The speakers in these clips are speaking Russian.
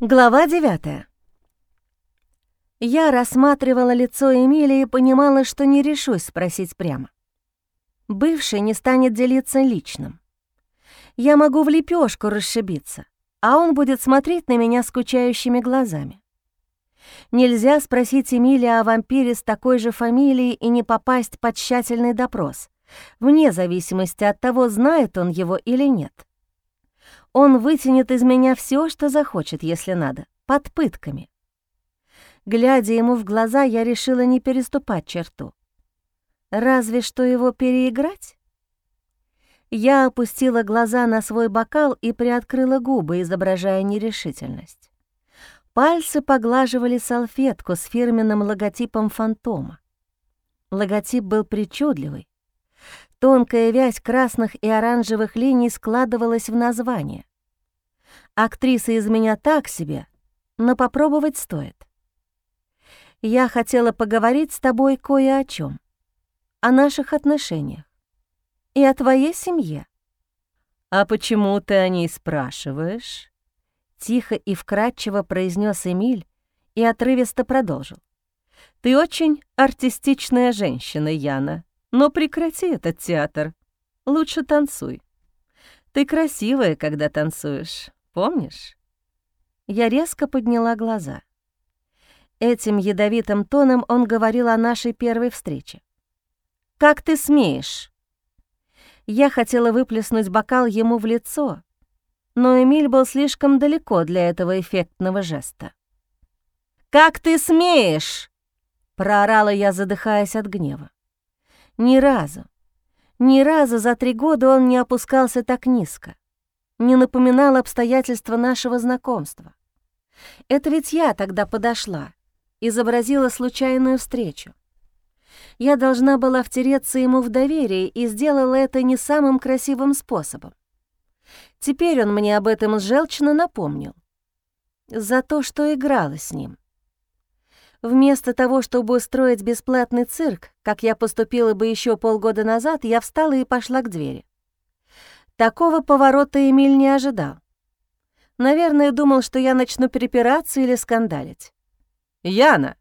Глава 9 Я рассматривала лицо Эмилии и понимала, что не решусь спросить прямо. Бывший не станет делиться личным. Я могу в лепешку расшибиться, а он будет смотреть на меня скучающими глазами. Нельзя спросить Эмилия о вампире с такой же фамилией и не попасть под тщательный допрос, вне зависимости от того, знает он его или нет. Он вытянет из меня все, что захочет, если надо, под пытками. Глядя ему в глаза, я решила не переступать черту. Разве что его переиграть? Я опустила глаза на свой бокал и приоткрыла губы, изображая нерешительность. Пальцы поглаживали салфетку с фирменным логотипом фантома. Логотип был причудливый, Тонкая вязь красных и оранжевых линий складывалась в название. Актриса из меня так себе, но попробовать стоит. Я хотела поговорить с тобой кое о чем, О наших отношениях. И о твоей семье. «А почему ты о ней спрашиваешь?» Тихо и вкрадчиво произнес Эмиль и отрывисто продолжил. «Ты очень артистичная женщина, Яна. Но прекрати этот театр. Лучше танцуй. Ты красивая, когда танцуешь, помнишь?» Я резко подняла глаза. Этим ядовитым тоном он говорил о нашей первой встрече. «Как ты смеешь?» Я хотела выплеснуть бокал ему в лицо, но Эмиль был слишком далеко для этого эффектного жеста. «Как ты смеешь?» — проорала я, задыхаясь от гнева. Ни разу, ни разу за три года он не опускался так низко, не напоминал обстоятельства нашего знакомства. Это ведь я тогда подошла, изобразила случайную встречу. Я должна была втереться ему в доверие и сделала это не самым красивым способом. Теперь он мне об этом желчно напомнил. За то, что играла с ним. Вместо того, чтобы устроить бесплатный цирк, как я поступила бы еще полгода назад, я встала и пошла к двери. Такого поворота Эмиль не ожидал. Наверное, думал, что я начну перепираться или скандалить. «Яна!»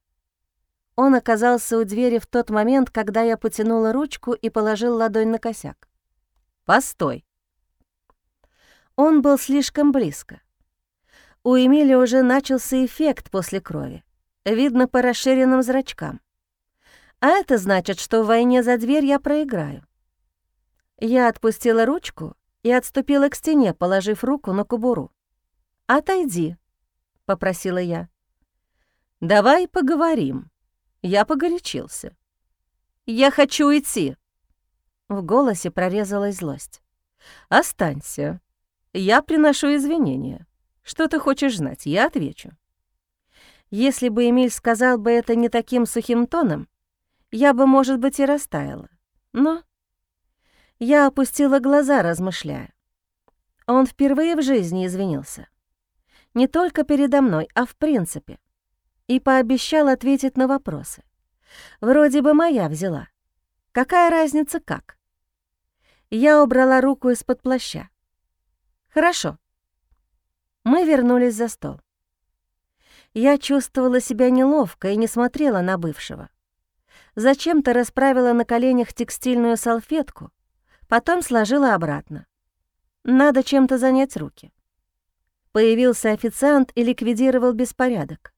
Он оказался у двери в тот момент, когда я потянула ручку и положил ладонь на косяк. «Постой!» Он был слишком близко. У Эмиля уже начался эффект после крови видно по расширенным зрачкам. А это значит, что в войне за дверь я проиграю. Я отпустила ручку и отступила к стене, положив руку на кобуру. «Отойди», — попросила я. «Давай поговорим». Я погорячился. «Я хочу идти». В голосе прорезалась злость. «Останься. Я приношу извинения. Что ты хочешь знать, я отвечу». Если бы Эмиль сказал бы это не таким сухим тоном, я бы, может быть, и растаяла. Но я опустила глаза, размышляя. Он впервые в жизни извинился. Не только передо мной, а в принципе. И пообещал ответить на вопросы. Вроде бы моя взяла. Какая разница как? Я убрала руку из-под плаща. Хорошо. Мы вернулись за стол. Я чувствовала себя неловко и не смотрела на бывшего. Зачем-то расправила на коленях текстильную салфетку, потом сложила обратно. Надо чем-то занять руки. Появился официант и ликвидировал беспорядок.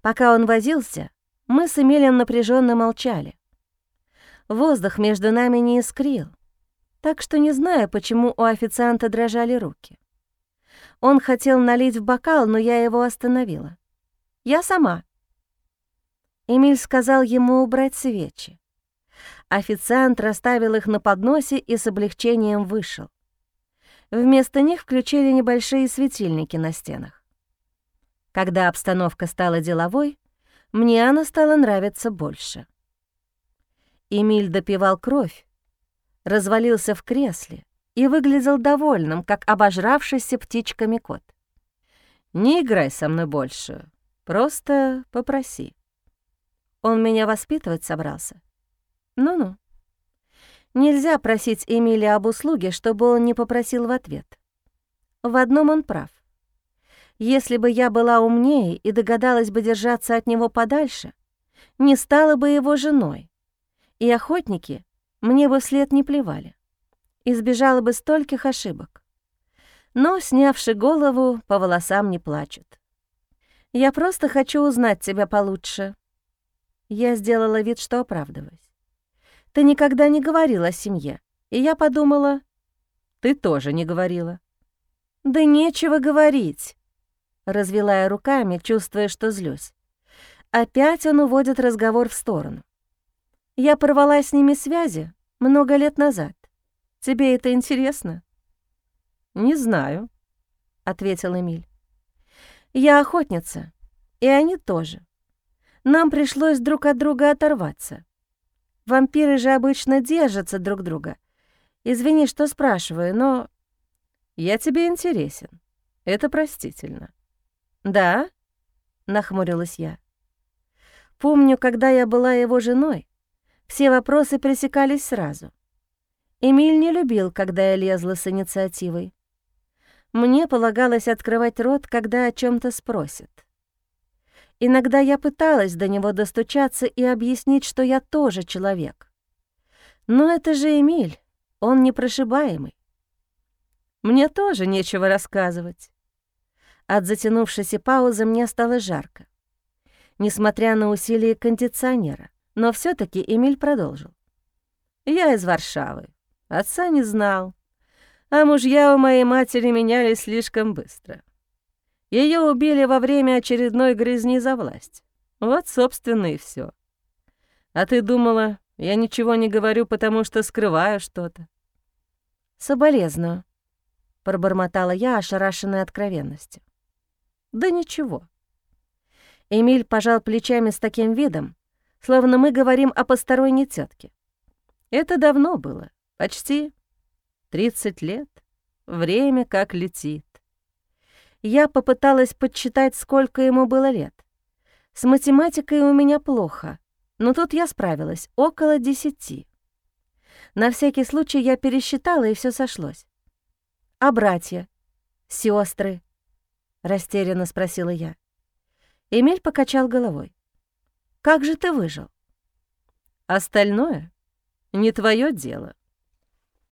Пока он возился, мы с Эмилием напряженно молчали. Воздух между нами не искрил, так что не знаю, почему у официанта дрожали руки. Он хотел налить в бокал, но я его остановила. Я сама». Эмиль сказал ему убрать свечи. Официант расставил их на подносе и с облегчением вышел. Вместо них включили небольшие светильники на стенах. Когда обстановка стала деловой, мне она стала нравиться больше. Эмиль допивал кровь, развалился в кресле и выглядел довольным, как обожравшийся птичками кот. «Не играй со мной больше», Просто попроси. Он меня воспитывать собрался? Ну-ну. Нельзя просить Эмилия об услуге, чтобы он не попросил в ответ. В одном он прав. Если бы я была умнее и догадалась бы держаться от него подальше, не стала бы его женой, и охотники мне бы вслед не плевали. Избежала бы стольких ошибок. Но, снявши голову, по волосам не плачут. Я просто хочу узнать тебя получше. Я сделала вид, что оправдываюсь. Ты никогда не говорила о семье, и я подумала... Ты тоже не говорила. Да нечего говорить, развела я руками, чувствуя, что злюсь. Опять он уводит разговор в сторону. Я порвала с ними связи много лет назад. Тебе это интересно? Не знаю, ответил Эмиль. Я охотница, и они тоже. Нам пришлось друг от друга оторваться. Вампиры же обычно держатся друг друга. Извини, что спрашиваю, но... Я тебе интересен. Это простительно. Да? Нахмурилась я. Помню, когда я была его женой, все вопросы пресекались сразу. Эмиль не любил, когда я лезла с инициативой. Мне полагалось открывать рот, когда о чем то спросят. Иногда я пыталась до него достучаться и объяснить, что я тоже человек. Но это же Эмиль, он непрошибаемый. Мне тоже нечего рассказывать. От затянувшейся паузы мне стало жарко. Несмотря на усилия кондиционера, но все таки Эмиль продолжил. «Я из Варшавы. Отца не знал. А мужья у моей матери менялись слишком быстро. Ее убили во время очередной грызни за власть. Вот, собственно, и все. А ты думала, я ничего не говорю, потому что скрываю что-то?» «Соболезную», — пробормотала я, ошарашенная откровенностью. «Да ничего». Эмиль пожал плечами с таким видом, словно мы говорим о посторонней тетке. Это давно было, почти 30 лет. Время как летит. Я попыталась подсчитать, сколько ему было лет. С математикой у меня плохо, но тут я справилась, около десяти. На всякий случай я пересчитала, и все сошлось. «А братья? сестры? растерянно спросила я. Эмиль покачал головой. «Как же ты выжил?» «Остальное не твое дело».